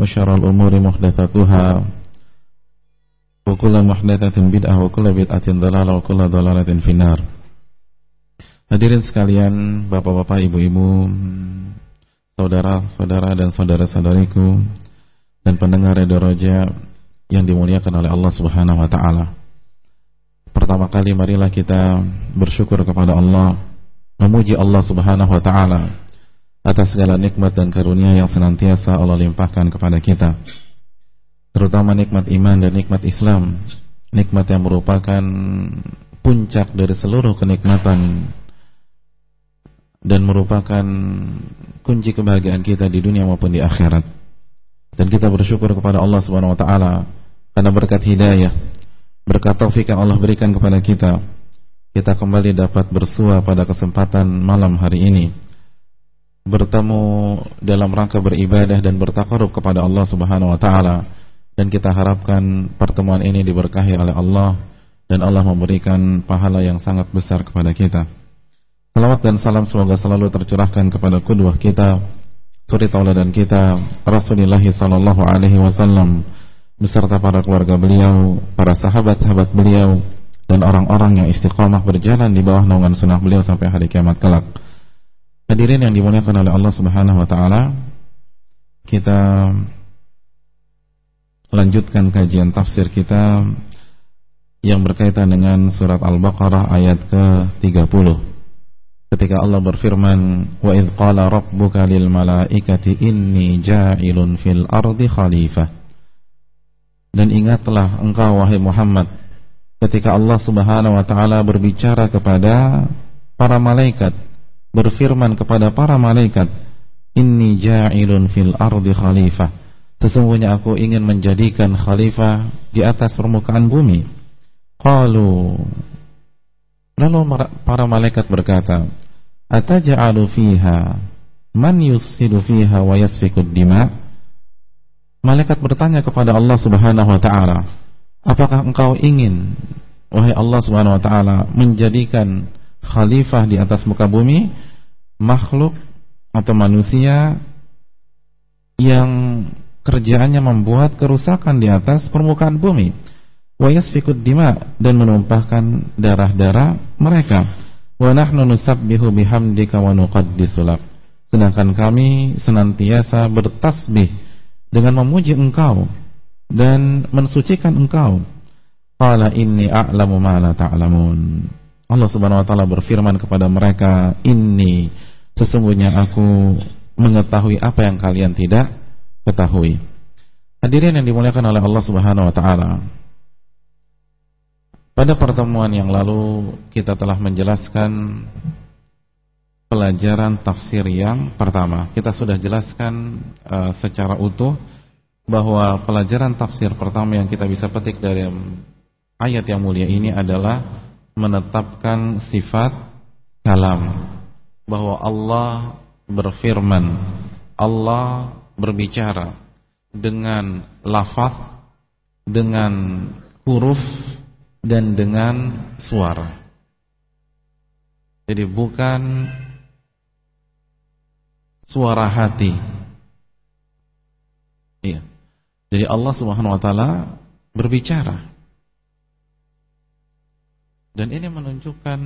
وشر الأمور محدثاتها وكل محدثة بدعة وكل بدعة ضلالة وكل ضلالة في النار Hadirin sekalian, bapak-bapak, ibu-ibu, saudara-saudara dan saudara-saudariku dan pendengar Radio Roja yang dimuliakan oleh Allah Subhanahu wa taala. Pertama kali marilah kita bersyukur kepada Allah, memuji Allah Subhanahu wa taala atas segala nikmat dan karunia yang senantiasa Allah limpahkan kepada kita. Terutama nikmat iman dan nikmat Islam. Nikmat yang merupakan puncak dari seluruh kenikmatan dan merupakan kunci kebahagiaan kita di dunia maupun di akhirat. Dan kita bersyukur kepada Allah Subhanahu wa taala karena berkat hidayah berkat taufik yang Allah berikan kepada kita kita kembali dapat bersua pada kesempatan malam hari ini bertemu dalam rangka beribadah dan bertakarub kepada Allah Subhanahu wa taala dan kita harapkan pertemuan ini diberkahi oleh Allah dan Allah memberikan pahala yang sangat besar kepada kita. Salawat dan salam semoga selalu tercurahkan kepada kedua kita, suri tauladan kita, Rasulullah sallallahu alaihi wasallam beserta para keluarga beliau, para sahabat-sahabat beliau dan orang-orang yang istiqamah berjalan di bawah naungan sunnah beliau sampai hari kiamat kelak. Hadirin yang dimuliakan oleh Allah Subhanahu wa taala, kita lanjutkan kajian tafsir kita yang berkaitan dengan surat Al-Baqarah ayat ke-30. Ketika Allah berfirman, "Wa idz qala rabbuka lil malaikati inni ja'ilun fil ardi khalifah." Dan ingatlah engkau wahai Muhammad ketika Allah Subhanahu wa taala berbicara kepada para malaikat berfirman kepada para malaikat, "Inni ja'ilun fil ardi khalifah." Sesungguhnya aku ingin menjadikan khalifah di atas permukaan bumi. Qalu Lalu para malaikat berkata, "Ataj'alu fiha man yufsidu fiha wa yasfikud dima?" Malaikat bertanya kepada Allah Subhanahu wa taala, "Apakah engkau ingin wahai Allah Subhanahu wa taala menjadikan khalifah di atas muka bumi makhluk atau manusia yang kerjaannya membuat kerusakan di atas permukaan bumi. Wa yasfikud dima dan menumpahkan darah-darah mereka. Wa nahnu nusabbihu bihamdika wa nuqaddisu sedangkan kami senantiasa bertasbih dengan memuji engkau dan mensucikan engkau. Qala inni a'lamu ma la ta'lamun Allah Subhanahu wa taala berfirman kepada mereka, "Inni sesungguhnya aku mengetahui apa yang kalian tidak ketahui." Hadirin yang dimuliakan oleh Allah Subhanahu wa taala. Pada pertemuan yang lalu kita telah menjelaskan pelajaran tafsir yang pertama. Kita sudah jelaskan uh, secara utuh bahwa pelajaran tafsir pertama yang kita bisa petik dari ayat yang mulia ini adalah menetapkan sifat kalam. Bahwa Allah berfirman Allah berbicara dengan lafaz dengan huruf dan dengan suara. Jadi bukan suara hati. Iya. Jadi Allah Subhanahu wa taala berbicara dan ini menunjukkan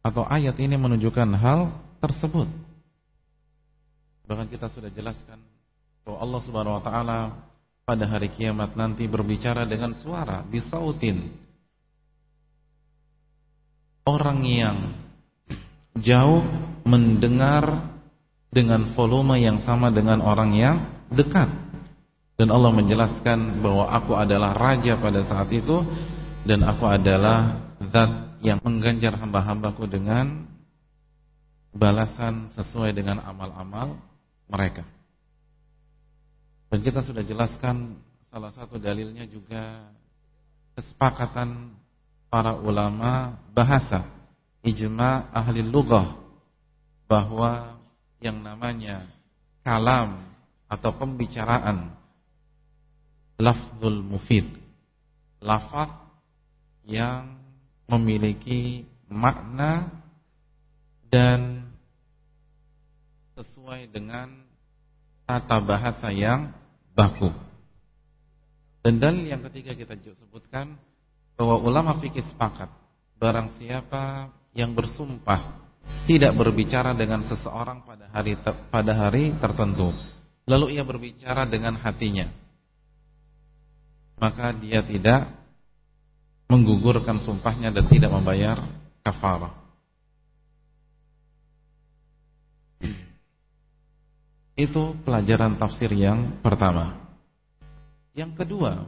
atau ayat ini menunjukkan hal tersebut. Bahkan kita sudah jelaskan bahwa Allah Subhanahu wa taala pada hari kiamat nanti berbicara dengan suara bisautin. Orang yang jauh mendengar dengan volume yang sama dengan orang yang dekat. Dan Allah menjelaskan bahwa aku adalah raja pada saat itu dan aku adalah zat yang mengganjar hamba-hambaku dengan balasan sesuai dengan amal-amal mereka. Dan kita sudah jelaskan salah satu dalilnya juga kesepakatan para ulama bahasa ijma ahli lughah bahwa yang namanya kalam atau pembicaraan lafzul mufid lafaz yang memiliki makna dan sesuai dengan tata bahasa yang baku. Dan dalil yang ketiga kita sebutkan bahwa ulama fikih sepakat barang siapa yang bersumpah tidak berbicara dengan seseorang pada hari ter, pada hari tertentu lalu ia berbicara dengan hatinya maka dia tidak menggugurkan sumpahnya dan tidak membayar kafarah itu pelajaran tafsir yang pertama yang kedua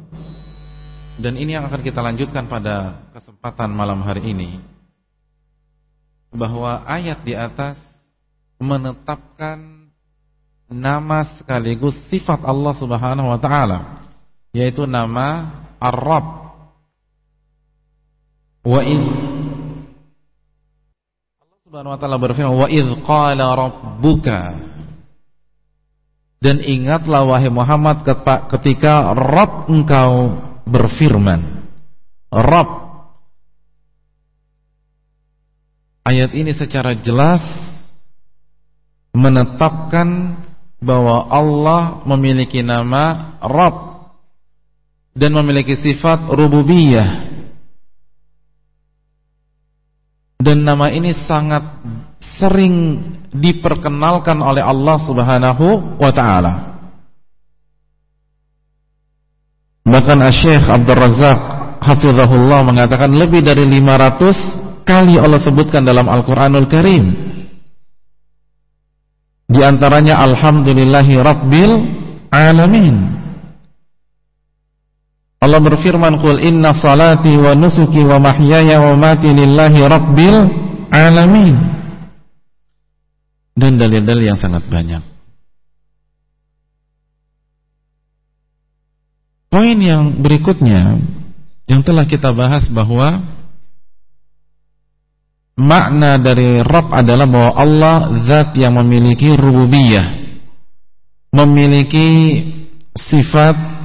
dan ini yang akan kita lanjutkan pada kesempatan malam hari ini bahwa ayat di atas menetapkan nama sekaligus sifat Allah Subhanahu wa taala yaitu nama Ar-Rabb. Wa in Allah Subhanahu wa taala berfirman wa idz qala rabbuka. Dan ingatlah wahai Muhammad ketika Rabb engkau berfirman. Rabb. Ayat ini secara jelas menetapkan bahwa Allah memiliki nama Rabb dan memiliki sifat rububiyah. Dan nama ini sangat sering diperkenalkan oleh Allah Subhanahu wa taala. Bahkan Syekh Abdul Razak Hafizahullah mengatakan lebih dari 500 kali Allah sebutkan dalam Al-Quranul Karim Di antaranya Alhamdulillahi Rabbil Alamin Allah berfirman Qul inna salati wa nusuki wa mahyaya wa mati lillahi Rabbil Alamin. Dan dalil-dalil yang sangat banyak. Poin yang berikutnya yang telah kita bahas bahwa makna dari Rabb adalah bahwa Allah zat yang memiliki rububiyah, memiliki sifat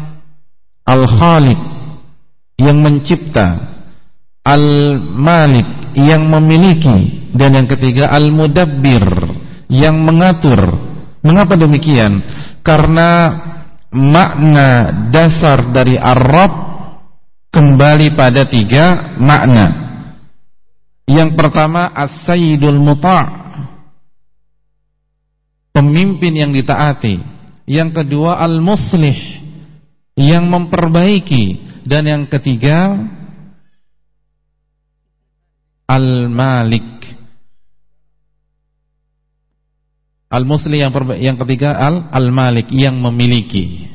al-khaliq yang mencipta, al-malik yang memiliki dan yang ketiga al-mudabbir yang mengatur. Mengapa demikian? Karena makna dasar dari Arab kembali pada tiga makna. Yang pertama as-sayyidul muta' pemimpin yang ditaati. Yang kedua al-muslih yang memperbaiki dan yang ketiga al-malik Al-Musli yang yang ketiga al Al-Malik yang memiliki.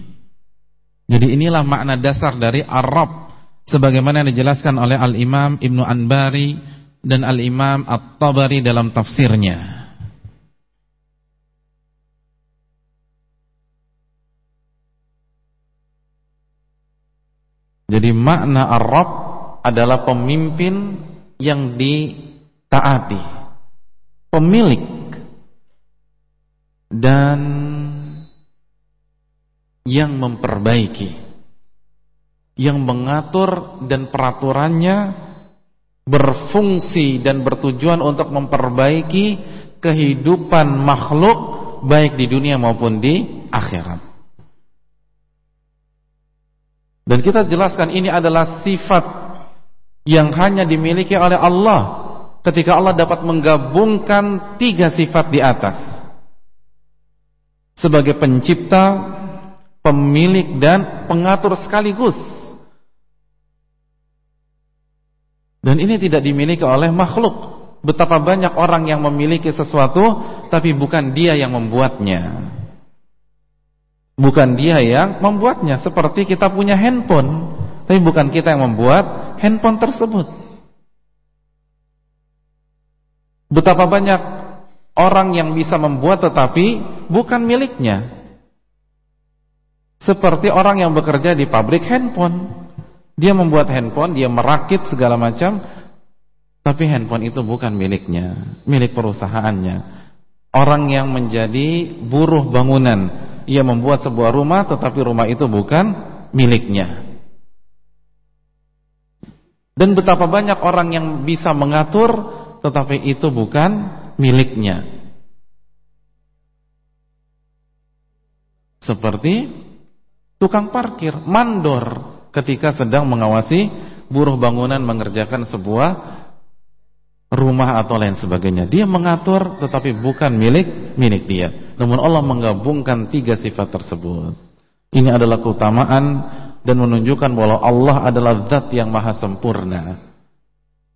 Jadi inilah makna dasar dari Arab sebagaimana yang dijelaskan oleh Al-Imam Ibnu Anbari dan Al-Imam At-Tabari dalam tafsirnya. Jadi makna Arab adalah pemimpin yang ditaati. Pemilik dan yang memperbaiki yang mengatur dan peraturannya berfungsi dan bertujuan untuk memperbaiki kehidupan makhluk baik di dunia maupun di akhirat. Dan kita jelaskan ini adalah sifat yang hanya dimiliki oleh Allah ketika Allah dapat menggabungkan tiga sifat di atas sebagai pencipta, pemilik dan pengatur sekaligus. Dan ini tidak dimiliki oleh makhluk. Betapa banyak orang yang memiliki sesuatu tapi bukan dia yang membuatnya. Bukan dia yang membuatnya seperti kita punya handphone, tapi bukan kita yang membuat handphone tersebut. Betapa banyak orang yang bisa membuat tetapi bukan miliknya. Seperti orang yang bekerja di pabrik handphone. Dia membuat handphone, dia merakit segala macam, tapi handphone itu bukan miliknya, milik perusahaannya. Orang yang menjadi buruh bangunan, ia membuat sebuah rumah tetapi rumah itu bukan miliknya. Dan betapa banyak orang yang bisa mengatur tetapi itu bukan miliknya. Seperti tukang parkir, mandor ketika sedang mengawasi buruh bangunan mengerjakan sebuah rumah atau lain sebagainya. Dia mengatur tetapi bukan milik milik dia. Namun Allah menggabungkan tiga sifat tersebut. Ini adalah keutamaan dan menunjukkan bahwa Allah adalah zat yang maha sempurna.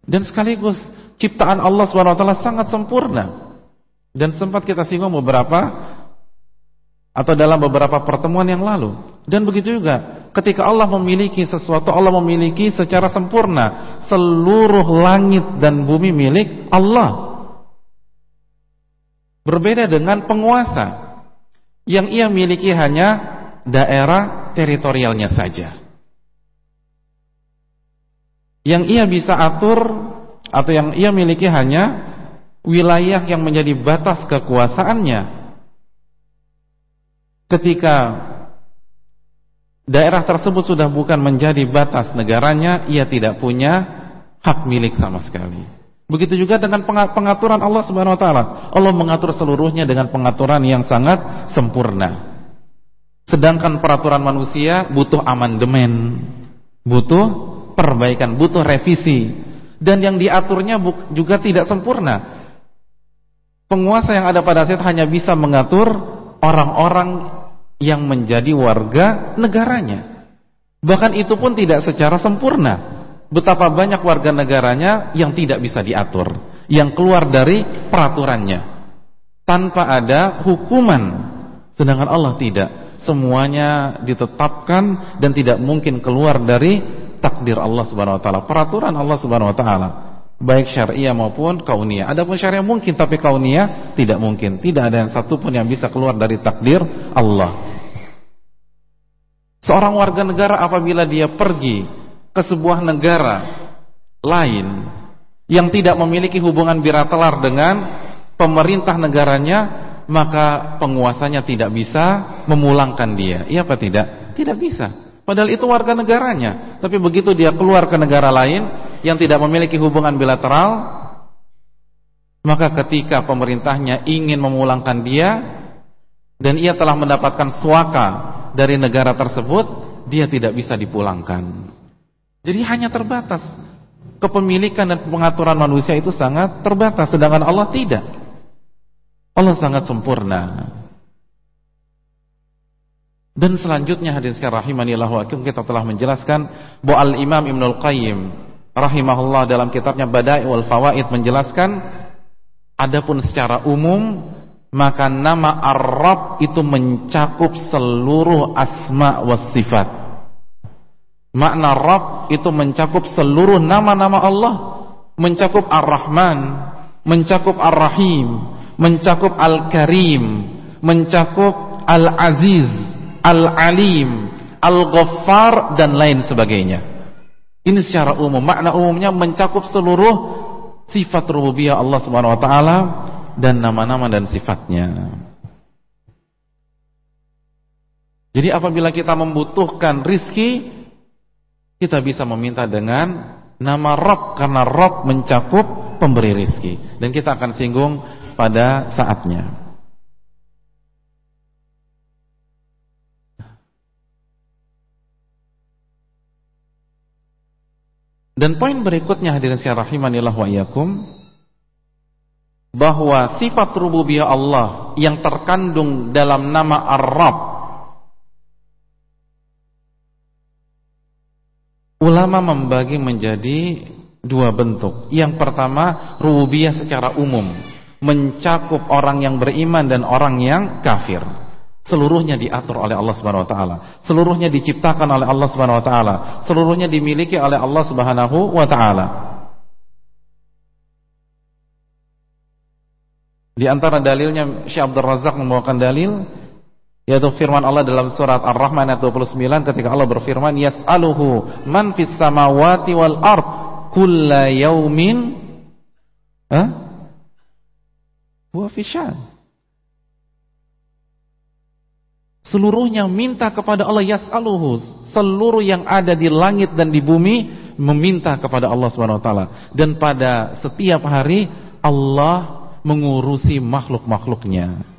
Dan sekaligus ciptaan Allah SWT sangat sempurna. Dan sempat kita singgung beberapa atau dalam beberapa pertemuan yang lalu. Dan begitu juga ketika Allah memiliki sesuatu, Allah memiliki secara sempurna seluruh langit dan bumi milik Allah. Berbeda dengan penguasa yang ia miliki hanya daerah teritorialnya saja. Yang ia bisa atur atau yang ia miliki hanya wilayah yang menjadi batas kekuasaannya. Ketika daerah tersebut sudah bukan menjadi batas negaranya, ia tidak punya hak milik sama sekali. Begitu juga dengan pengaturan Allah Subhanahu wa taala. Allah mengatur seluruhnya dengan pengaturan yang sangat sempurna. Sedangkan peraturan manusia butuh amandemen, butuh perbaikan, butuh revisi. Dan yang diaturnya juga tidak sempurna. Penguasa yang ada pada saat hanya bisa mengatur orang-orang yang menjadi warga negaranya. Bahkan itu pun tidak secara sempurna. Betapa banyak warga negaranya yang tidak bisa diatur, yang keluar dari peraturannya tanpa ada hukuman. Sedangkan Allah tidak. Semuanya ditetapkan dan tidak mungkin keluar dari takdir Allah Subhanahu wa taala, peraturan Allah Subhanahu wa taala baik syariah maupun kauniyah. Adapun syariah mungkin tapi kauniyah tidak mungkin. Tidak ada yang satu pun yang bisa keluar dari takdir Allah. Seorang warga negara apabila dia pergi ke sebuah negara lain yang tidak memiliki hubungan bilateral dengan pemerintah negaranya, maka penguasanya tidak bisa memulangkan dia. Iya apa tidak? Tidak bisa. Padahal itu warga negaranya. Tapi begitu dia keluar ke negara lain yang tidak memiliki hubungan bilateral, maka ketika pemerintahnya ingin memulangkan dia dan ia telah mendapatkan suaka dari negara tersebut dia tidak bisa dipulangkan. Jadi hanya terbatas. Kepemilikan dan pengaturan manusia itu sangat terbatas sedangkan Allah tidak. Allah sangat sempurna. Dan selanjutnya hadirin sekalian rahimanillah kita telah menjelaskan bahwa Al-Imam Ibnul Qayyim rahimahullah dalam kitabnya Bada'iul Fawaid menjelaskan adapun secara umum maka nama Ar-Rabb itu mencakup seluruh asma was sifat. Makna Rabb itu mencakup seluruh nama-nama Allah, mencakup Ar-Rahman, mencakup Ar-Rahim, mencakup Al-Karim, mencakup Al-Aziz, Al-Alim, Al-Ghaffar dan lain sebagainya. Ini secara umum, makna umumnya mencakup seluruh sifat rububiyah Allah Subhanahu wa taala dan nama-nama dan sifatnya. Jadi apabila kita membutuhkan rizki, kita bisa meminta dengan nama Rob karena Rob mencakup pemberi rizki. Dan kita akan singgung pada saatnya. Dan poin berikutnya hadirin sekalian rahimanillah wa iyyakum bahwa sifat rububiyah Allah yang terkandung dalam nama Ar-Rabb ulama membagi menjadi dua bentuk. Yang pertama, rububiyah secara umum, mencakup orang yang beriman dan orang yang kafir. Seluruhnya diatur oleh Allah Subhanahu wa taala. Seluruhnya diciptakan oleh Allah Subhanahu wa taala. Seluruhnya dimiliki oleh Allah Subhanahu wa taala. Di antara dalilnya Syekh Abdul Razak membawakan dalil yaitu firman Allah dalam surat Ar-Rahman ayat 29 ketika Allah berfirman yas'aluhu man fis samawati wal ard kulla yaumin. Huwa fishan seluruhnya minta kepada Allah yas'aluhu. Seluruh yang ada di langit dan di bumi meminta kepada Allah Subhanahu wa taala. Dan pada setiap hari Allah mengurusi makhluk-makhluknya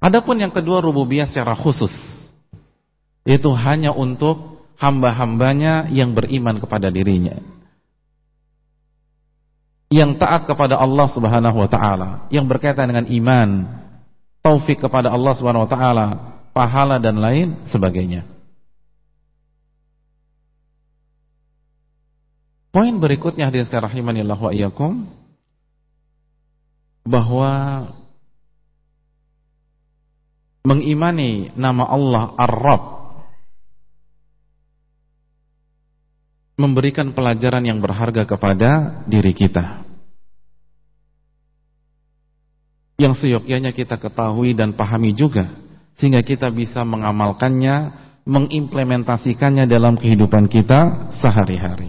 Adapun yang kedua rububiyah secara khusus. Itu hanya untuk hamba-hambanya yang beriman kepada dirinya. Yang taat kepada Allah Subhanahu wa taala. Yang berkaitan dengan iman. Taufik kepada Allah Subhanahu wa taala, pahala dan lain sebagainya. Poin berikutnya hadirin sekalian rahimanillah wa iyyakum bahwa mengimani nama Allah Ar-Rabb memberikan pelajaran yang berharga kepada diri kita. yang seyogyanya kita ketahui dan pahami juga sehingga kita bisa mengamalkannya, mengimplementasikannya dalam kehidupan kita sehari-hari.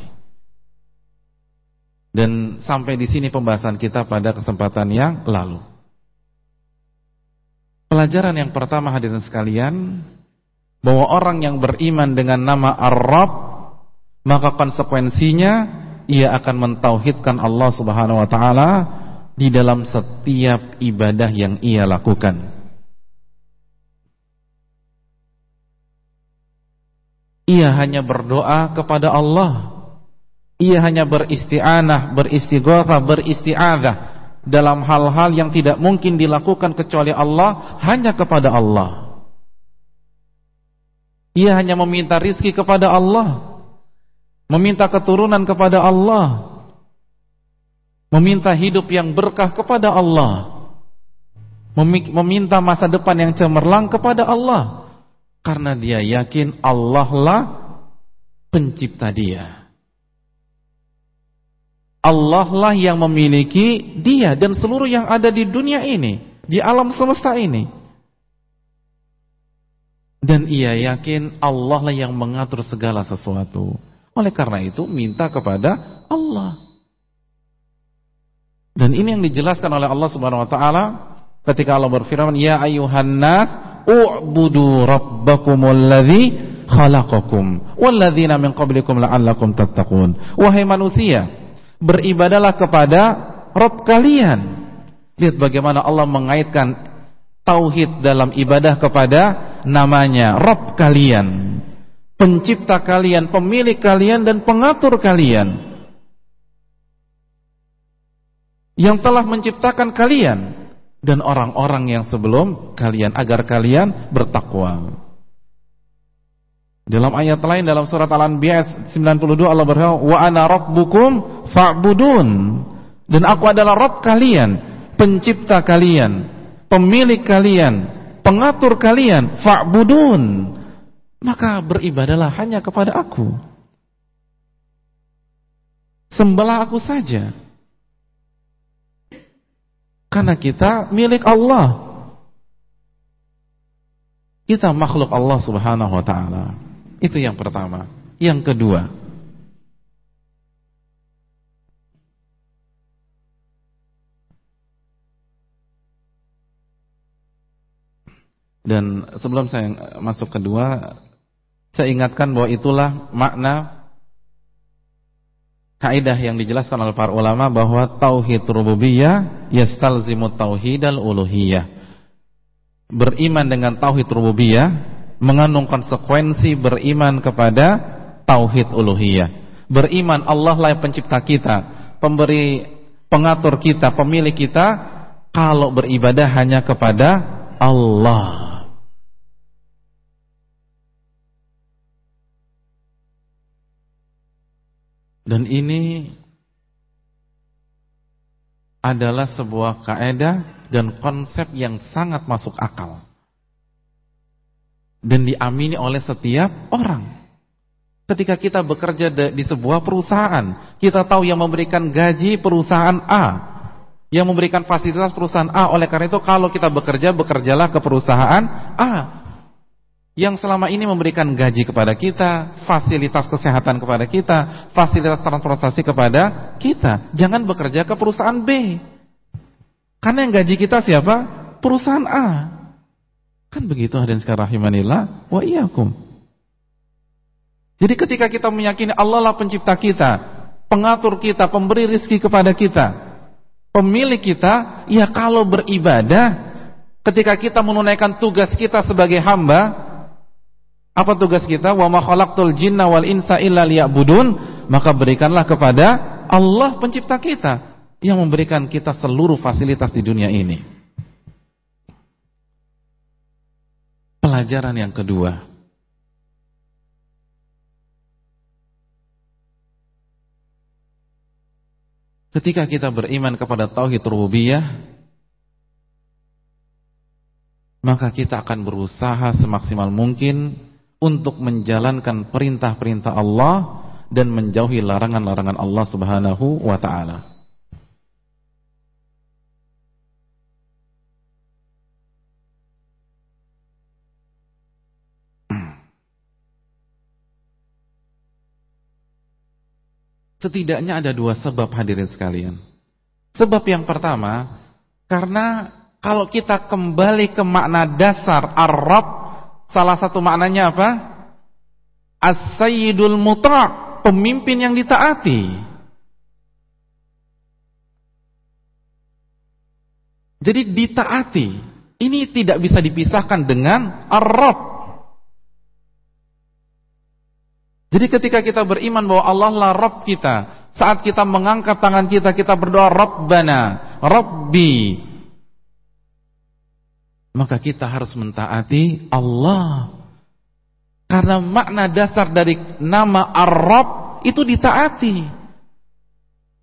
Dan sampai di sini pembahasan kita pada kesempatan yang lalu. Pelajaran yang pertama hadirin sekalian, bahwa orang yang beriman dengan nama Ar-Rabb, maka konsekuensinya ia akan mentauhidkan Allah Subhanahu wa taala di dalam setiap ibadah yang ia lakukan. Ia hanya berdoa kepada Allah. Ia hanya beristi'anah, beristighatsah, beristi'adzah dalam hal-hal yang tidak mungkin dilakukan kecuali Allah, hanya kepada Allah. Ia hanya meminta rizki kepada Allah, meminta keturunan kepada Allah, meminta hidup yang berkah kepada Allah, meminta masa depan yang cemerlang kepada Allah, karena dia yakin Allah lah pencipta dia. Allah lah yang memiliki dia dan seluruh yang ada di dunia ini, di alam semesta ini. Dan ia yakin Allah lah yang mengatur segala sesuatu. Oleh karena itu minta kepada Allah. Dan ini yang dijelaskan oleh Allah Subhanahu wa taala ketika Allah berfirman, "Ya ayuhan nas, u'budu rabbakumul ladzi khalaqakum walladzina min qablikum la'allakum tattaqun." Wahai manusia, beribadalah kepada Rabb kalian. Lihat bagaimana Allah mengaitkan tauhid dalam ibadah kepada namanya Rabb kalian, pencipta kalian, pemilik kalian dan pengatur kalian. yang telah menciptakan kalian dan orang-orang yang sebelum kalian agar kalian bertakwa. Dalam ayat lain dalam surat Al-Anbiya 92 Allah berfirman, "Wa ana rabbukum fa'budun." Dan aku adalah Rabb kalian, pencipta kalian, pemilik kalian, pengatur kalian, fa'budun. Maka beribadalah hanya kepada aku. Sembahlah aku saja. Karena kita milik Allah. Kita makhluk Allah Subhanahu wa taala. Itu yang pertama. Yang kedua, Dan sebelum saya masuk kedua, saya ingatkan bahwa itulah makna kaidah yang dijelaskan oleh para ulama bahwa tauhid rububiyah yastalzimu tauhidal uluhiyah. Beriman dengan tauhid rububiyah mengandung konsekuensi beriman kepada tauhid uluhiyah. Beriman Allah lah pencipta kita, pemberi pengatur kita, pemilik kita, kalau beribadah hanya kepada Allah. Dan ini adalah sebuah kaedah dan konsep yang sangat masuk akal. Dan diamini oleh setiap orang. Ketika kita bekerja di sebuah perusahaan, kita tahu yang memberikan gaji perusahaan A. yang memberikan fasilitas perusahaan A. Oleh karena itu kalau kita bekerja, bekerjalah ke perusahaan A. Yang selama ini memberikan gaji kepada kita, fasilitas kesehatan kepada kita, fasilitas transportasi kepada kita. Jangan bekerja ke perusahaan B. Karena yang gaji kita siapa? Perusahaan A. Kan begitu hadirin sekalian rahimanillah wa iyyakum. Jadi ketika kita meyakini Allah lah pencipta kita, pengatur kita, pemberi rizki kepada kita, pemilik kita, ya kalau beribadah, ketika kita menunaikan tugas kita sebagai hamba, apa tugas kita? Wa ma khalaqtul jinna wal insa illa liya'budun, maka berikanlah kepada Allah pencipta kita yang memberikan kita seluruh fasilitas di dunia ini. Pelajaran yang kedua, Ketika kita beriman kepada tauhid rububiyah, maka kita akan berusaha semaksimal mungkin untuk menjalankan perintah-perintah Allah dan menjauhi larangan-larangan Allah Subhanahu wa. Setidaknya ada dua sebab hadirin sekalian. Sebab yang pertama, karena kalau kita kembali ke makna dasar Arab, salah satu maknanya apa? As-sayyidul muta' pemimpin yang ditaati. Jadi ditaati. Ini tidak bisa dipisahkan dengan Arab. Jadi ketika kita beriman bahwa Allah lah Rabb kita, saat kita mengangkat tangan kita, kita berdoa Rabbana, Rabbi. Maka kita harus mentaati Allah. Karena makna dasar dari nama Ar-Rabb itu ditaati.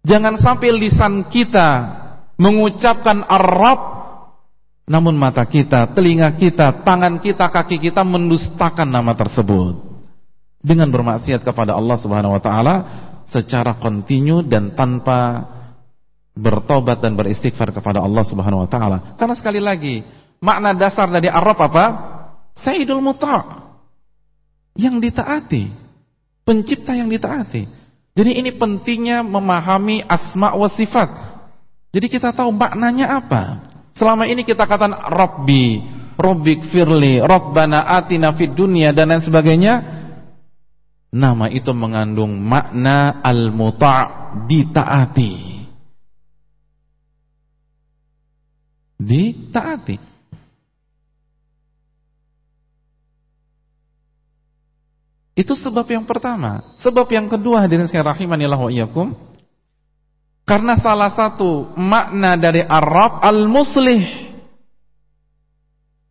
Jangan sampai lisan kita mengucapkan Ar-Rabb namun mata kita, telinga kita, tangan kita, kaki kita mendustakan nama tersebut dengan bermaksiat kepada Allah Subhanahu wa taala secara kontinu dan tanpa bertobat dan beristighfar kepada Allah Subhanahu wa taala. Karena sekali lagi, makna dasar dari Arab apa? Sayyidul Muta' yang ditaati, pencipta yang ditaati. Jadi ini pentingnya memahami asma wa sifat. Jadi kita tahu maknanya apa. Selama ini kita katakan Rabbi, Rabbik firli, Rabbana atina fid dunya dan lain sebagainya Nama itu mengandung makna al-muta' ditaati. Ditaati. Itu sebab yang pertama. Sebab yang kedua hadirin sekalian rahimanillah wa iyyakum. Karena salah satu makna dari Arab al-muslih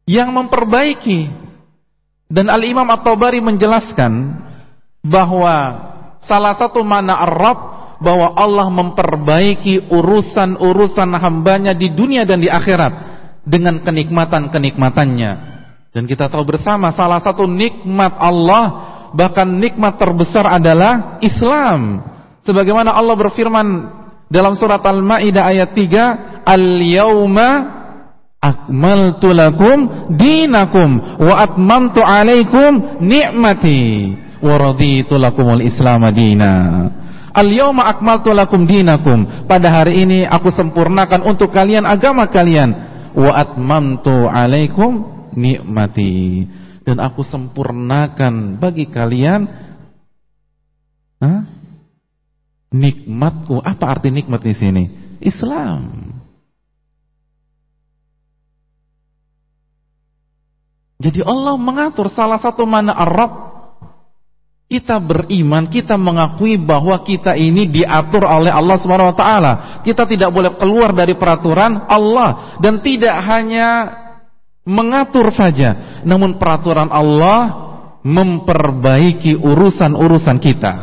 yang memperbaiki. Dan Al-Imam At-Tabari menjelaskan bahwa salah satu mana Arab bahwa Allah memperbaiki urusan-urusan hambanya di dunia dan di akhirat dengan kenikmatan-kenikmatannya. Dan kita tahu bersama salah satu nikmat Allah bahkan nikmat terbesar adalah Islam. Sebagaimana Allah berfirman dalam surat Al-Maidah ayat 3, "Al-yauma akmaltu lakum dinakum wa atmamtu alaikum ni'mati." Wa raditu lakumul Islam madina. Al-yawma akmaltu lakum dinakum. Pada hari ini aku sempurnakan untuk kalian agama kalian. Wa atmamtu alaikum nikmati. Dan aku sempurnakan bagi kalian huh? nikmatku. Apa arti nikmat di sini? Islam. Jadi Allah mengatur salah satu mana Arab kita beriman, kita mengakui bahwa kita ini diatur oleh Allah Subhanahu wa taala. Kita tidak boleh keluar dari peraturan Allah dan tidak hanya mengatur saja, namun peraturan Allah memperbaiki urusan-urusan kita.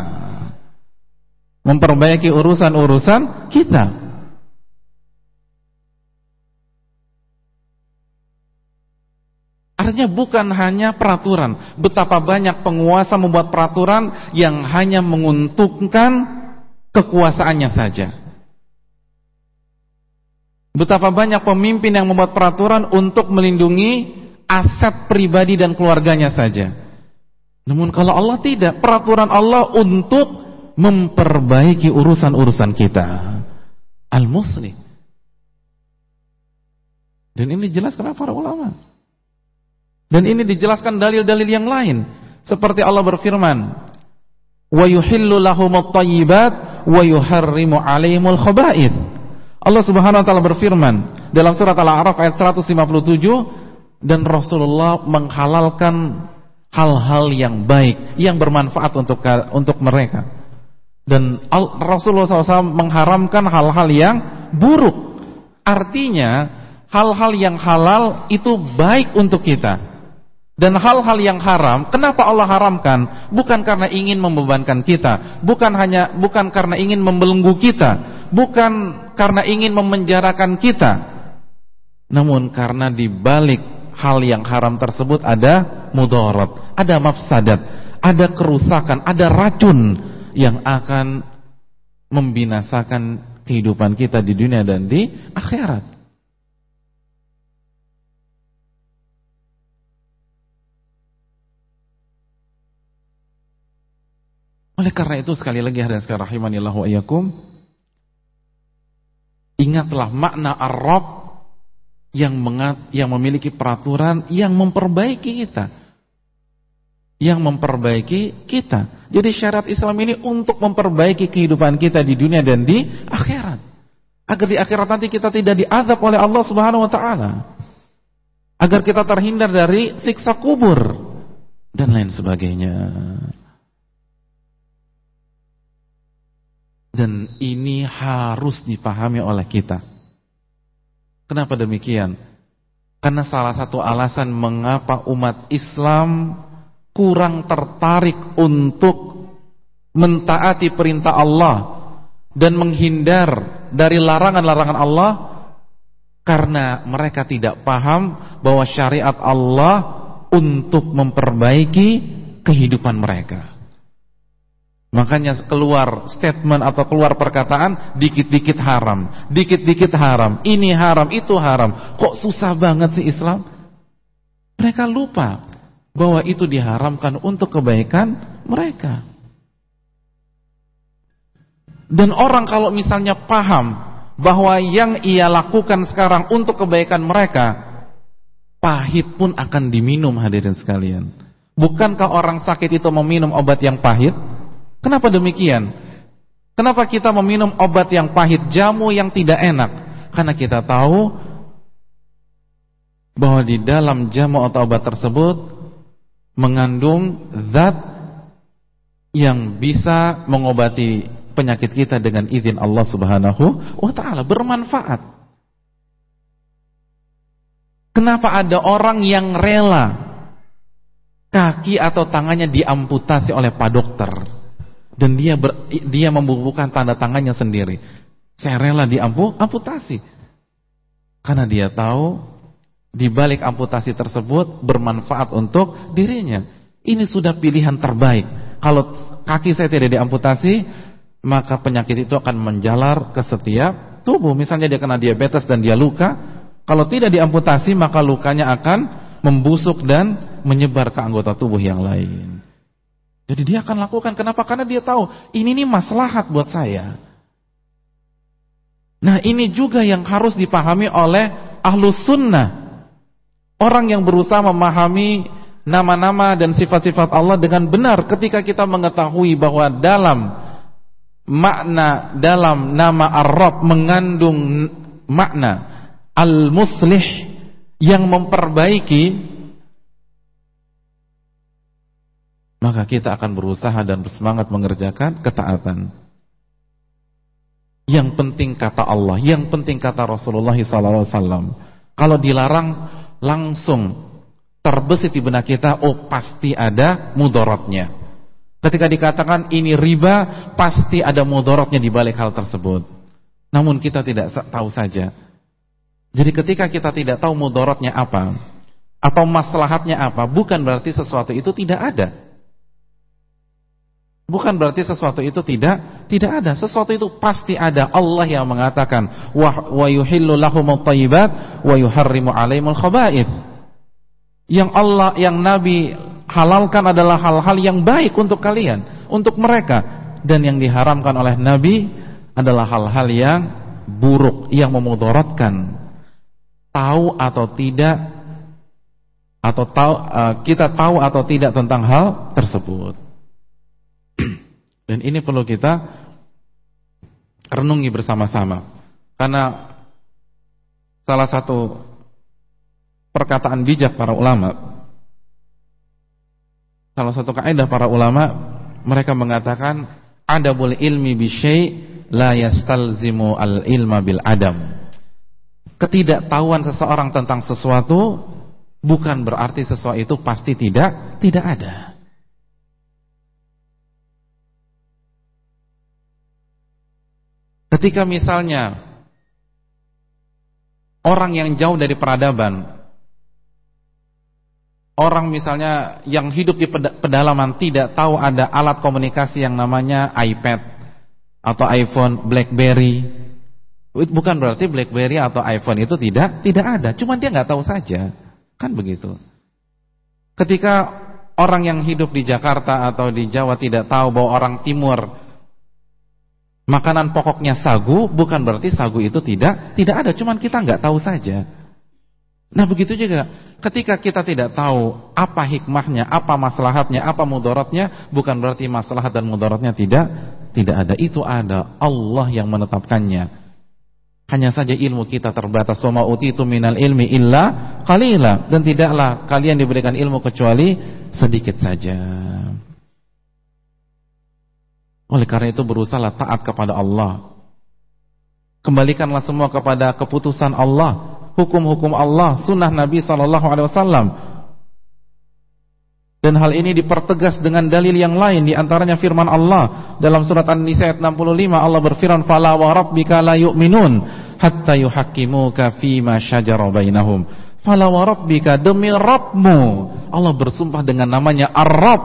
Memperbaiki urusan-urusan kita. Artinya bukan hanya peraturan. Betapa banyak penguasa membuat peraturan yang hanya menguntungkan kekuasaannya saja. Betapa banyak pemimpin yang membuat peraturan untuk melindungi aset pribadi dan keluarganya saja. Namun kalau Allah tidak, peraturan Allah untuk memperbaiki urusan-urusan kita. Al-Muslim. Dan ini dijelaskan oleh para ulama. Dan ini dijelaskan dalil-dalil yang lain. Seperti Allah berfirman, "Wa yuhillu lahumut thayyibat wa yuharrimu 'alaihimul khaba'ith." Allah Subhanahu wa taala berfirman dalam surat Al-A'raf ayat 157 dan Rasulullah menghalalkan hal-hal yang baik yang bermanfaat untuk untuk mereka dan Rasulullah SAW mengharamkan hal-hal yang buruk artinya hal-hal yang halal itu baik untuk kita dan hal-hal yang haram kenapa Allah haramkan? Bukan karena ingin membebankan kita. Bukan hanya bukan karena ingin membelenggu kita. Bukan karena ingin memenjarakan kita. Namun karena di balik hal yang haram tersebut ada mudarat, ada mafsadat, ada kerusakan, ada racun yang akan membinasakan kehidupan kita di dunia dan di akhirat. Oleh karena itu sekali lagi hadirin sekalian rahimanillah wa iyyakum ingatlah makna ar-rabb yang mengat, yang memiliki peraturan yang memperbaiki kita. Yang memperbaiki kita. Jadi syarat Islam ini untuk memperbaiki kehidupan kita di dunia dan di akhirat. Agar di akhirat nanti kita tidak diazab oleh Allah Subhanahu wa taala. Agar kita terhindar dari siksa kubur dan lain sebagainya. Dan ini harus dipahami oleh kita. Kenapa demikian? Karena salah satu alasan mengapa umat Islam kurang tertarik untuk mentaati perintah Allah dan menghindar dari larangan-larangan Allah karena mereka tidak paham bahwa syariat Allah untuk memperbaiki kehidupan mereka. Makanya keluar statement atau keluar perkataan dikit-dikit haram, dikit-dikit haram, ini haram, itu haram. Kok susah banget sih Islam? Mereka lupa bahwa itu diharamkan untuk kebaikan mereka. Dan orang kalau misalnya paham bahwa yang ia lakukan sekarang untuk kebaikan mereka, pahit pun akan diminum hadirin sekalian. Bukankah orang sakit itu meminum obat yang pahit? Kenapa demikian? Kenapa kita meminum obat yang pahit, jamu yang tidak enak? Karena kita tahu bahwa di dalam jamu atau obat tersebut mengandung zat yang bisa mengobati penyakit kita dengan izin Allah Subhanahu wa taala, bermanfaat. Kenapa ada orang yang rela kaki atau tangannya diamputasi oleh pak dokter? Dan dia ber, dia membubuhkan tanda tangannya sendiri. Saya rela diampu amputasi. Karena dia tahu di balik amputasi tersebut bermanfaat untuk dirinya. Ini sudah pilihan terbaik. Kalau kaki saya tidak diamputasi, maka penyakit itu akan menjalar ke setiap tubuh. Misalnya dia kena diabetes dan dia luka, kalau tidak diamputasi maka lukanya akan membusuk dan menyebar ke anggota tubuh yang lain. Jadi dia akan lakukan. Kenapa? Karena dia tahu ini nih maslahat buat saya. Nah ini juga yang harus dipahami oleh ahlus sunnah. Orang yang berusaha memahami nama-nama dan sifat-sifat Allah dengan benar ketika kita mengetahui bahwa dalam makna dalam nama Ar-Rabb mengandung makna Al-Muslih yang memperbaiki maka kita akan berusaha dan bersemangat mengerjakan ketaatan. Yang penting kata Allah, yang penting kata Rasulullah SAW. Kalau dilarang langsung terbesit di benak kita, oh pasti ada mudorotnya. Ketika dikatakan ini riba, pasti ada mudorotnya di balik hal tersebut. Namun kita tidak tahu saja. Jadi ketika kita tidak tahu mudorotnya apa, atau maslahatnya apa, bukan berarti sesuatu itu tidak ada. Bukan berarti sesuatu itu tidak tidak ada. Sesuatu itu pasti ada. Allah yang mengatakan wa yuhillu lahumut thayyibat wa yuharrimu 'alaihimul khaba'ith. Yang Allah yang Nabi halalkan adalah hal-hal yang baik untuk kalian, untuk mereka dan yang diharamkan oleh Nabi adalah hal-hal yang buruk, yang memudaratkan. Tahu atau tidak atau tahu uh, kita tahu atau tidak tentang hal tersebut. Dan ini perlu kita renungi bersama-sama. Karena salah satu perkataan bijak para ulama salah satu kaidah para ulama mereka mengatakan adabul ilmi bi syai' la yastalzimu al ilma bil adam. Ketidaktahuan seseorang tentang sesuatu bukan berarti sesuatu itu pasti tidak tidak ada. Ketika misalnya orang yang jauh dari peradaban, orang misalnya yang hidup di pedalaman tidak tahu ada alat komunikasi yang namanya iPad atau iPhone, BlackBerry. Bukan berarti BlackBerry atau iPhone itu tidak tidak ada, cuma dia nggak tahu saja. Kan begitu. Ketika orang yang hidup di Jakarta atau di Jawa tidak tahu bahwa orang timur makanan pokoknya sagu bukan berarti sagu itu tidak tidak ada cuman kita nggak tahu saja. Nah begitu juga. Ketika kita tidak tahu apa hikmahnya apa maslahatnya apa mudaratnya bukan berarti maslahat dan mudaratnya tidak tidak ada. Itu ada. Allah yang menetapkannya. Hanya saja ilmu kita terbatas. Wa utitu minal ilmi illa qalila. Dan tidaklah kalian diberikan ilmu kecuali sedikit saja oleh karena itu berusahalah taat kepada Allah. Kembalikanlah semua kepada keputusan Allah, hukum-hukum Allah, sunnah Nabi sallallahu alaihi wasallam. Dan hal ini dipertegas dengan dalil yang lain di antaranya firman Allah dalam surat An-Nisa ayat 65 Allah berfirman fala wa rabbika la yu'minun hatta yuhaqqimuka ma syajara bainahum. Fala wa rabbika demi Rabbmu. Allah bersumpah dengan namanya Ar-Rabb.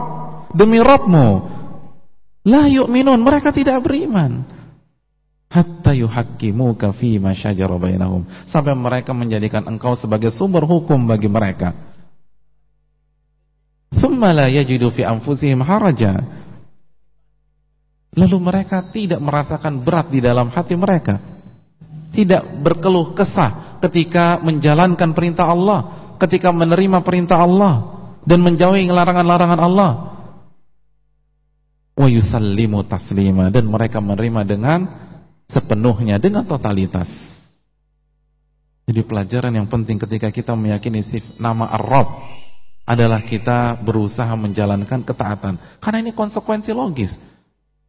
Demi Rabbmu La yu'minun, mereka tidak beriman. Hatta yuhaqqimuka fi ma syajara bainahum. Sampai mereka menjadikan engkau sebagai sumber hukum bagi mereka. Thumma la yajidu fi anfusihim haraja. Lalu mereka tidak merasakan berat di dalam hati mereka. Tidak berkeluh kesah ketika menjalankan perintah Allah, ketika menerima perintah Allah dan menjauhi larangan-larangan Allah wa yusallimu taslima dan mereka menerima dengan sepenuhnya dengan totalitas. Jadi pelajaran yang penting ketika kita meyakini sif nama Ar-Rabb adalah kita berusaha menjalankan ketaatan. Karena ini konsekuensi logis.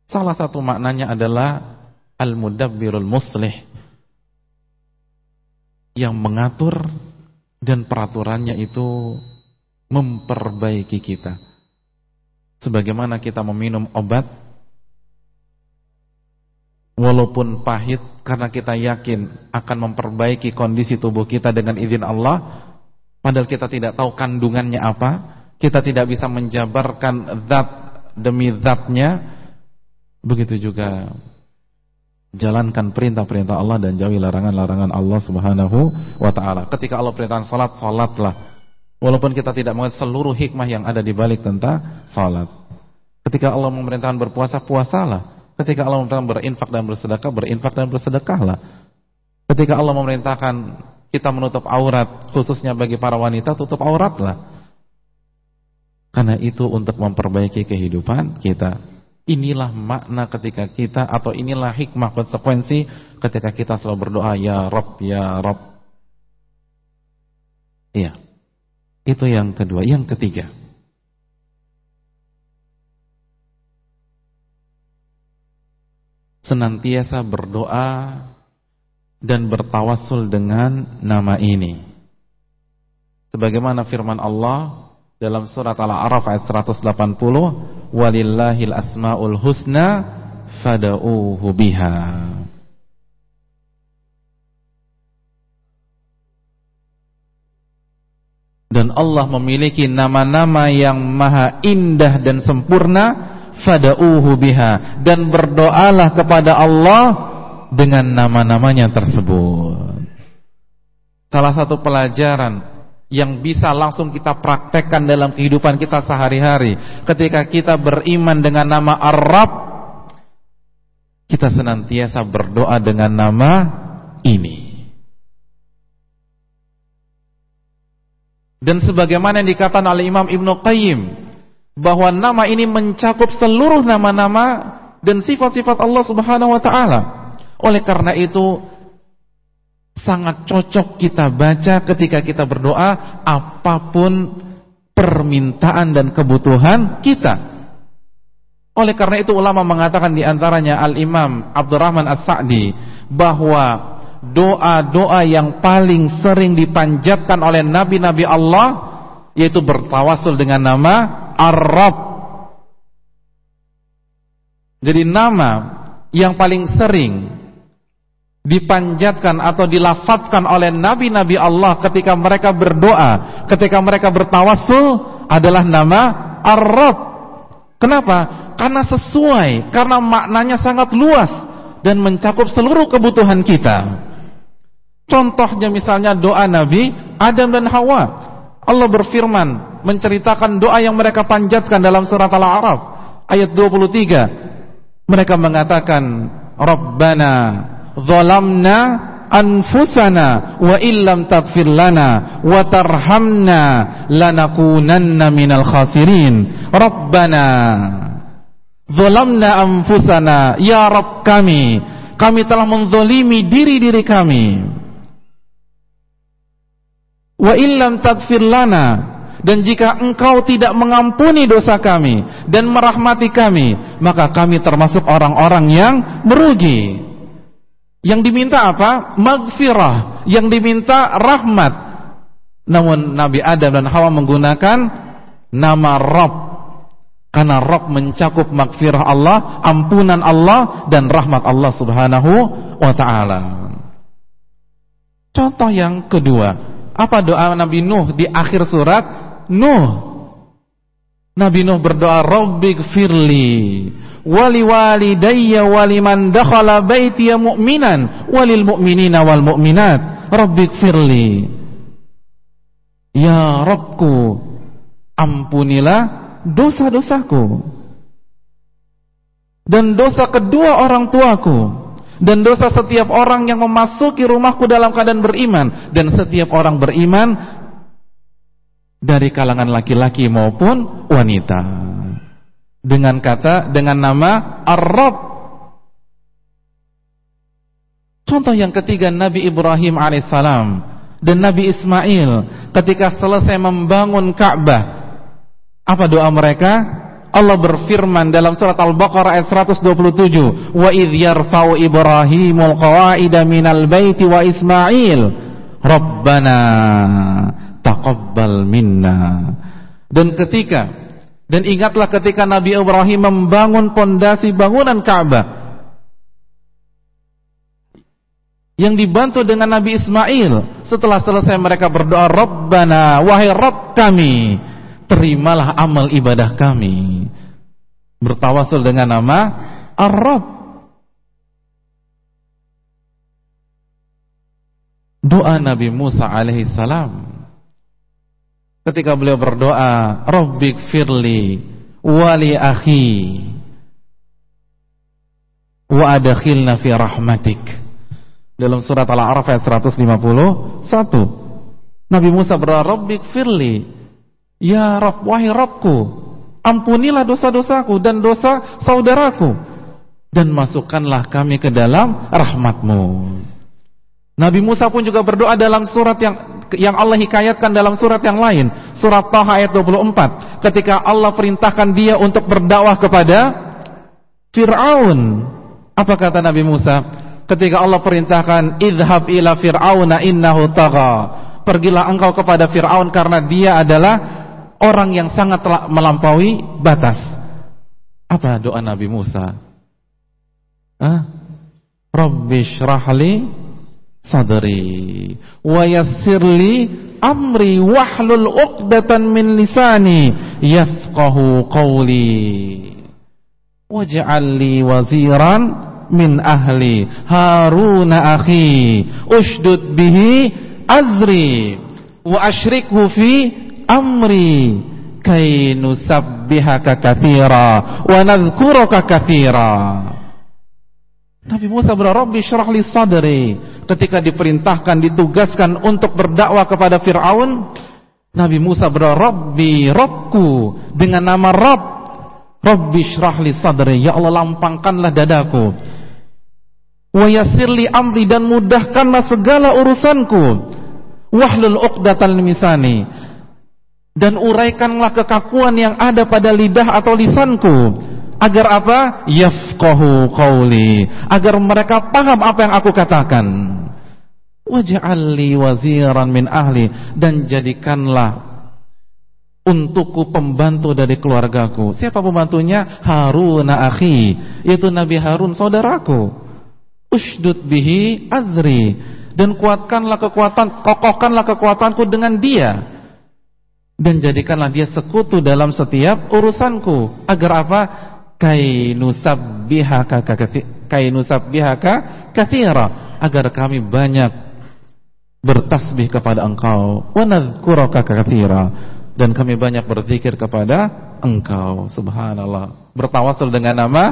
Salah satu maknanya adalah al-mudabbirul muslih yang mengatur dan peraturannya itu memperbaiki kita sebagaimana kita meminum obat walaupun pahit karena kita yakin akan memperbaiki kondisi tubuh kita dengan izin Allah padahal kita tidak tahu kandungannya apa kita tidak bisa menjabarkan zat demi zatnya begitu juga jalankan perintah-perintah Allah dan jauhi larangan-larangan Allah Subhanahu wa taala. Ketika Allah perintahkan salat, salatlah. Walaupun kita tidak mengerti seluruh hikmah yang ada di balik tentang salat. Ketika Allah memerintahkan berpuasa, puasalah. Ketika Allah memerintahkan berinfak dan bersedekah, berinfak dan bersedekahlah. Ketika Allah memerintahkan kita menutup aurat, khususnya bagi para wanita, tutup auratlah. Karena itu untuk memperbaiki kehidupan kita. Inilah makna ketika kita atau inilah hikmah konsekuensi ketika kita selalu berdoa ya Rob ya Rob. Iya. Itu yang kedua. Yang ketiga. Senantiasa berdoa dan bertawasul dengan nama ini. Sebagaimana firman Allah dalam surat Al-A'raf ayat 180, "Walillahil asmaul husna fad'uuhu biha." Dan Allah memiliki nama-nama yang maha indah dan sempurna fad'uuhu biha dan berdoalah kepada Allah dengan nama-namanya tersebut. Salah satu pelajaran yang bisa langsung kita praktekkan dalam kehidupan kita sehari-hari ketika kita beriman dengan nama Ar-Rabb kita senantiasa berdoa dengan nama ini dan sebagaimana yang dikatakan oleh Imam Ibn Qayyim bahwa nama ini mencakup seluruh nama-nama dan sifat-sifat Allah Subhanahu wa taala oleh karena itu sangat cocok kita baca ketika kita berdoa apa pun permintaan dan kebutuhan kita. Oleh karena itu ulama mengatakan di antaranya Al-Imam Abdurrahman As-Sa'di bahwa doa-doa yang paling sering dipanjatkan oleh nabi-nabi Allah yaitu bertawasul dengan nama Ar-Rabb. Jadi nama yang paling sering dipanjatkan atau dilafatkan oleh nabi-nabi Allah ketika mereka berdoa, ketika mereka bertawassul adalah nama Ar-Rabb. Kenapa? Karena sesuai, karena maknanya sangat luas dan mencakup seluruh kebutuhan kita. Contohnya misalnya doa Nabi Adam dan Hawa. Allah berfirman menceritakan doa yang mereka panjatkan dalam surat Al-A'raf ayat 23. Mereka mengatakan, "Rabbana zalamna anfusana wa illam taghfir lana wa tarhamna lanakunanna minal khasirin rabbana zalamna anfusana ya rabb kami kami telah menzalimi diri-diri kami wa illam taghfir lana dan jika engkau tidak mengampuni dosa kami dan merahmati kami maka kami termasuk orang-orang yang merugi yang diminta apa? Magfirah. Yang diminta rahmat. Namun Nabi Adam dan Hawa menggunakan nama Rabb. Karena Rabb mencakup magfirah Allah, ampunan Allah dan rahmat Allah Subhanahu wa taala. Contoh yang kedua, apa doa Nabi Nuh di akhir surat? Nuh? Nabi Nuh berdoa, "Rabbighfirli wali walidayya waliman dakhala baitiya mu'minan walil mu'minina wal mu'minat. Rabbighfirli ya Rabbku ampunilah dosa-dosaku dan dosa kedua orang tuaku dan dosa setiap orang yang memasuki rumahku dalam keadaan beriman dan setiap orang beriman dari kalangan laki-laki maupun wanita dengan kata dengan nama Ar-Rabb. Contoh yang ketiga Nabi Ibrahim alaihissalam dan Nabi Ismail ketika selesai membangun Ka'bah. Apa doa mereka? Allah berfirman dalam surat Al-Baqarah ayat 127, "Wa idh yarfa'u Ibrahimul qawa'ida minal baiti wa Ismail, Rabbana taqabbal minna." Dan ketika dan ingatlah ketika Nabi Ibrahim membangun pondasi bangunan Ka'bah yang dibantu dengan Nabi Ismail. Setelah selesai mereka berdoa, Rabbana, wahai Rabb kami, terimalah amal ibadah kami. Bertawasul dengan nama Ar-Rabb. Doa Nabi Musa alaihi salam ketika beliau berdoa Rabbik firli wali akhi wa adakhilna fi rahmatik dalam surat Al-A'raf ayat 151 Nabi Musa berdoa Rabbik firli ya Rabb wahai Rabbku ampunilah dosa-dosaku dan dosa saudaraku dan masukkanlah kami ke dalam rahmatmu Nabi Musa pun juga berdoa dalam surat yang yang Allah hikayatkan dalam surat yang lain, surat Taha ayat 24, ketika Allah perintahkan dia untuk berdakwah kepada Fir'aun. Apa kata Nabi Musa? Ketika Allah perintahkan, "Idhab ila Fir'auna innahu tagha." Pergilah engkau kepada Fir'aun karena dia adalah orang yang sangat telah melampaui batas. Apa doa Nabi Musa? Hah? Rabbi syrahli sadri wa yassirli amri wahlul uqdatan min lisani yafqahu qawli waj'al li waziran min ahli Haruna akhi ushdud bihi azri wa ashrikhu fi amri kay nusabbihaka katsira wa nadhkuraka katsira Nabi Musa berdoa, "Rabbi syrah li sadri." Ketika diperintahkan, ditugaskan untuk berdakwah kepada Firaun, Nabi Musa berdoa, "Rabbi, Rabbku," dengan nama Rabb. "Rabbi syrah li sadri." Ya Allah, lampangkanlah dadaku. Wa yassir li amri dan mudahkanlah segala urusanku. Wahlul 'uqdatal misani dan uraikanlah kekakuan yang ada pada lidah atau lisanku. Agar apa? Yafqahu qawli. Agar mereka paham apa yang aku katakan. Waj'alli waziran min ahli. Dan jadikanlah untukku pembantu dari keluargaku. Siapa pembantunya? Harun akhi. Yaitu Nabi Harun saudaraku. Ushdud bihi azri. Dan kuatkanlah kekuatan kokohkanlah kekuatanku dengan dia dan jadikanlah dia sekutu dalam setiap urusanku. Agar apa? Kai nusabbihaka kai nusabbihaka katsira agar kami banyak bertasbih kepada engkau. Wa nadhkuraka katsira dan kami banyak berzikir kepada engkau. Subhanallah. Bertawasul dengan nama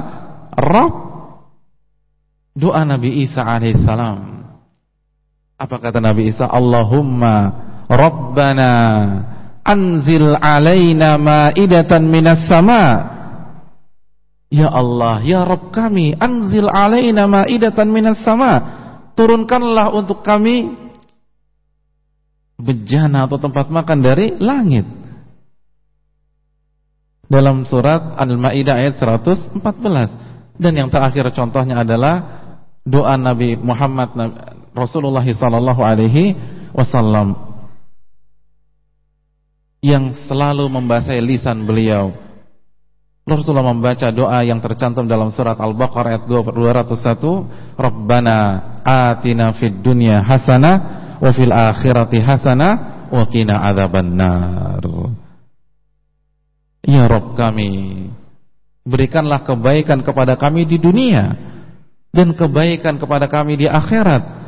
Rabb. Doa Nabi Isa alaihissalam apa kata Nabi Isa? Allahumma Rabbana anzil alaina ma'idatan minas sama Ya Allah, ya Rabb kami, anzil alaina ma'idatan minas sama. Turunkanlah untuk kami bejana atau tempat makan dari langit. Dalam surat Al-Maidah ayat 114. Dan yang terakhir contohnya adalah doa Nabi Muhammad Rasulullah sallallahu alaihi wasallam yang selalu membasahi lisan beliau. Rasulullah membaca doa yang tercantum dalam surat Al-Baqarah ayat 201, Rabbana atina fid dunya hasanah wa fil akhirati hasanah wa qina adzabannar. Ya Rabb kami, berikanlah kebaikan kepada kami di dunia dan kebaikan kepada kami di akhirat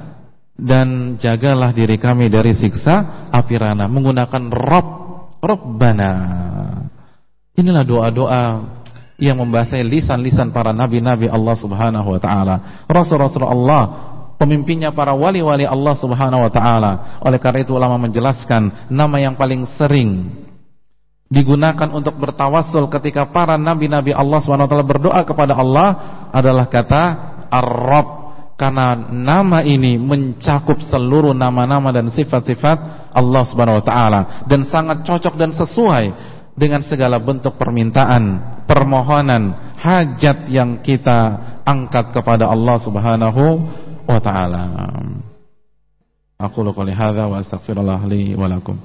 dan jagalah diri kami dari siksa api rana menggunakan Rabb Rabbana. Inilah doa-doa yang membasahi lisan-lisan para nabi-nabi Allah Subhanahu wa taala. Rasul-rasul Allah, pemimpinnya para wali-wali Allah Subhanahu wa taala. Oleh karena itu ulama menjelaskan nama yang paling sering digunakan untuk bertawassul ketika para nabi-nabi Allah Subhanahu wa taala berdoa kepada Allah adalah kata Ar-Rabb karena nama ini mencakup seluruh nama-nama dan sifat-sifat Allah Subhanahu wa taala dan sangat cocok dan sesuai dengan segala bentuk permintaan, permohonan, hajat yang kita angkat kepada Allah Subhanahu wa taala. Aku hadza wa astaghfirullah li wa lakum.